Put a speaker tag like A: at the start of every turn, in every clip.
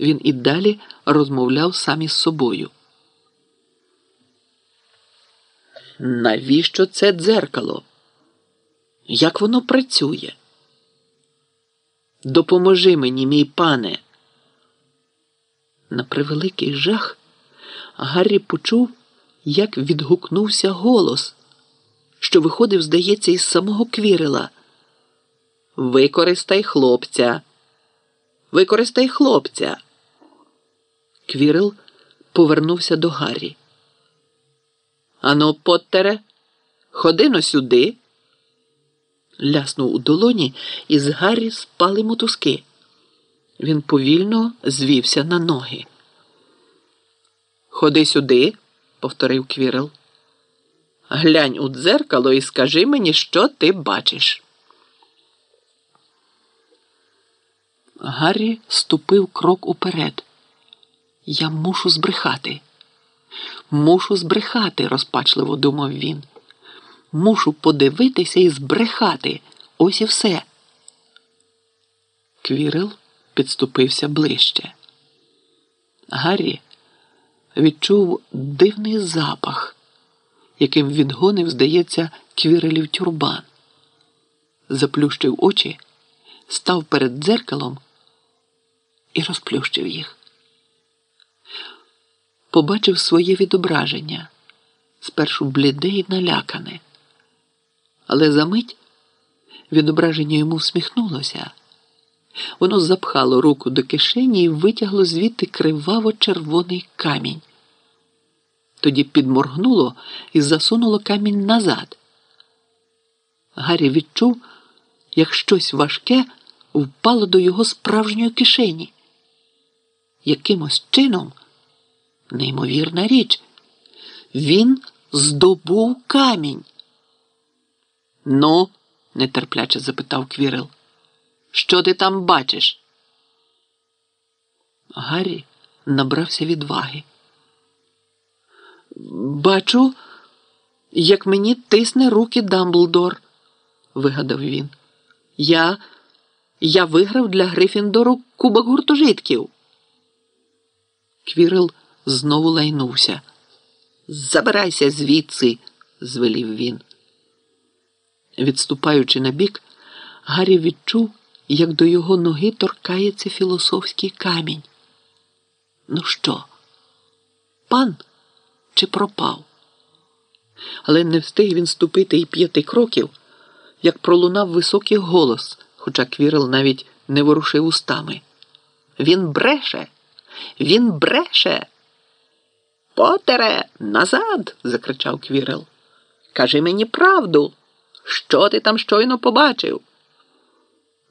A: Він і далі розмовляв сам із собою. Навіщо це дзеркало? Як воно працює? Допоможи мені, мій пане. На превеликий жах Гаррі почув, як відгукнувся голос, що виходив, здається, із самого квірила. Використай хлопця. Використай хлопця. Квірел повернувся до Гаррі. Ано, Поттере, ходи но сюди. Ляснув у долоні, і з Гаррі спали мотузки. Він повільно звівся на ноги. Ходи сюди, повторив Квірел. Глянь у дзеркало і скажи мені, що ти бачиш. Гаррі ступив крок уперед. Я мушу збрехати. Мушу збрехати, розпачливо думав він. Мушу подивитися і збрехати. Ось і все. Квірел підступився ближче. Гаррі відчув дивний запах, яким відгонив, здається, квірелів тюрбан. Заплющив очі, став перед дзеркалом і розплющив їх. Побачив своє відображення, спершу бліде і налякане. Але за мить відображення йому всміхнулося. Воно запхало руку до кишені і витягло звідти криваво червоний камінь. Тоді підморгнуло і засунуло камінь назад. Гаррі відчув, як щось важке впало до його справжньої кишені. Якимось чином, неймовірна річ, він здобув камінь. Ну, нетерпляче запитав Квірел. Що ти там бачиш? Гаррі набрався відваги. Бачу, як мені тисне руки Дамблдор, вигадав він. Я я виграв для Грифіндору кубок гуртожитків. Квірел знову лайнувся. Забирайся звідси, звелів він. Відступаючи на бік, Гаррі відчув, як до його ноги торкається філософський камінь. Ну що, пан чи пропав? Але не встиг він ступити і п'яти кроків, як пролунав високий голос, хоча Квірел навіть не ворушив устами. Він бреше, він бреше. Потере, назад. закричав Квірел. Кажи мені правду. Що ти там щойно побачив?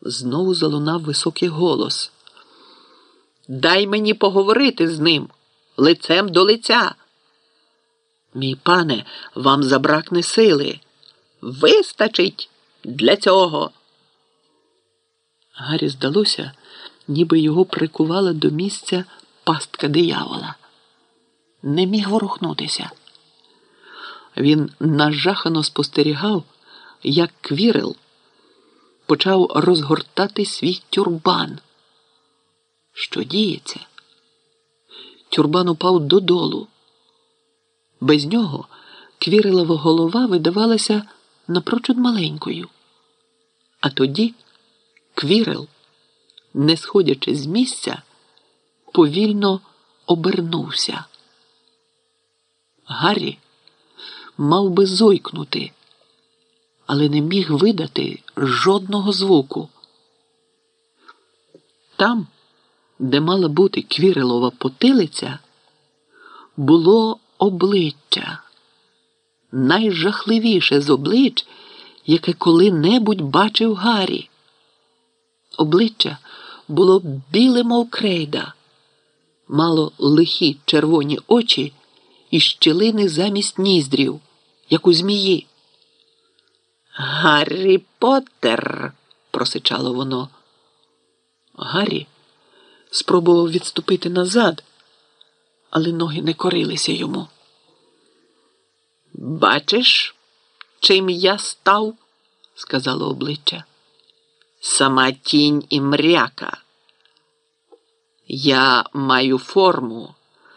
A: Знову залунав високий голос. Дай мені поговорити з ним лицем до лиця. Мій пане, вам забракне сили. Вистачить для цього. Гаррі здалося, ніби його прикувала до місця пастка диявола. Не міг ворухнутися. Він нажахано спостерігав, як квірел почав розгортати свій тюрбан. Що діється? Тюрбан упав додолу. Без нього квірелова голова видавалася напрочуд маленькою. А тоді квірел, не сходячи з місця, повільно обернувся. Гаррі мав би зойкнути, але не міг видати жодного звуку. Там, де мала бути квірелова потилиця, було обличчя, найжахливіше з облич, яке коли-небудь бачив Гаррі. Обличчя було біле, мов крейда, мало лихі червоні очі і щілини замість ніздрів, як у змії. Гаррі Поттер!» – просичало воно. Гаррі спробував відступити назад, але ноги не корилися йому. Бачиш, чим я став? сказало обличчя. Сама тінь і мряка. Я маю форму,